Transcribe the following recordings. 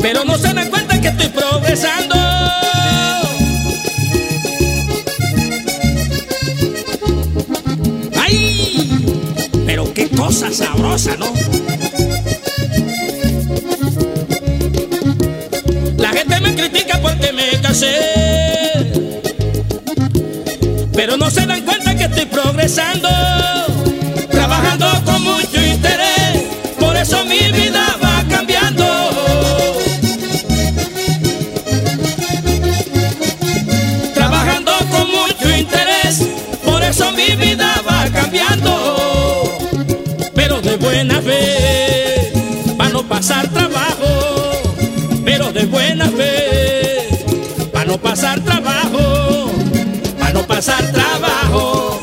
Pero no se dan cuenta que estoy progresando. ¡Ay! Pero qué cosa sabrosa, ¿no? La gente me critica porque me casé. Pero no se dan cuenta que estoy progresando. Pasar trabajo. Pero de buena fe. Para no pasar trabajo. Para no pasar trabajo.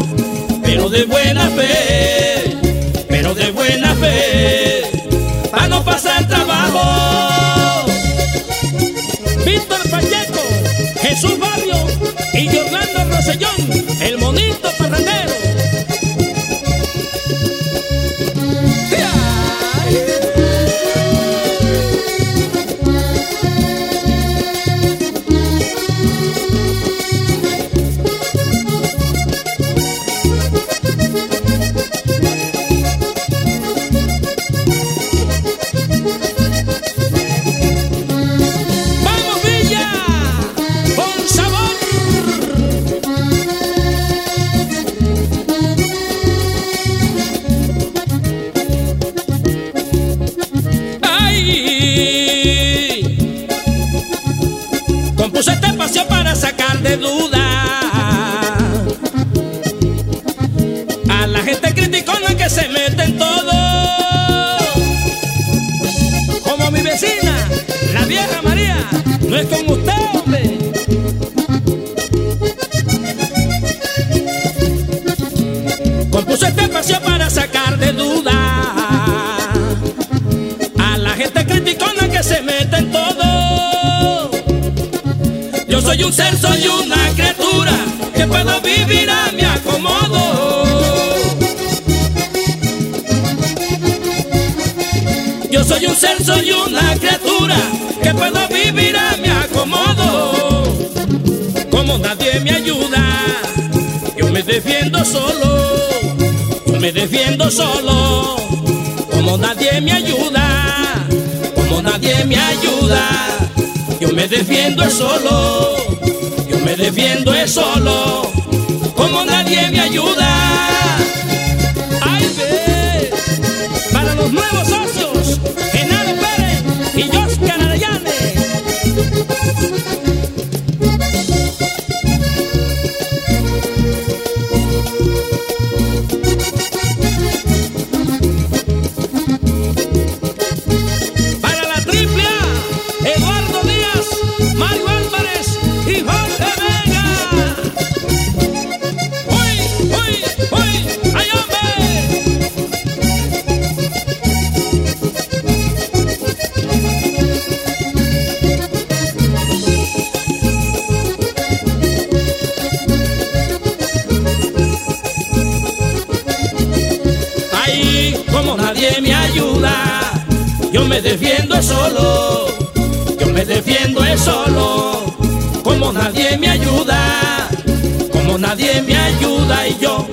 Pero de buena fe. Pero de buena fe. Para no pasar trabajo. Víctor Pacheco, Jesús Barrio y Orlando Rosellón, Para sacar de duda soy un ser, soy una criatura que puedo vivir a mi acomodo. Yo soy un ser, soy una criatura que puedo vivir a mi acomodo. Como nadie me ayuda, yo me defiendo solo. Yo me defiendo solo. Como nadie me ayuda, como nadie me ayuda. Me defiendo solo. Yo me defiendo solo. Como nadie me ayuda. Como nadie me ayuda, yo me defiendo solo, yo me defiendo solo, como nadie me ayuda, como nadie me ayuda y yo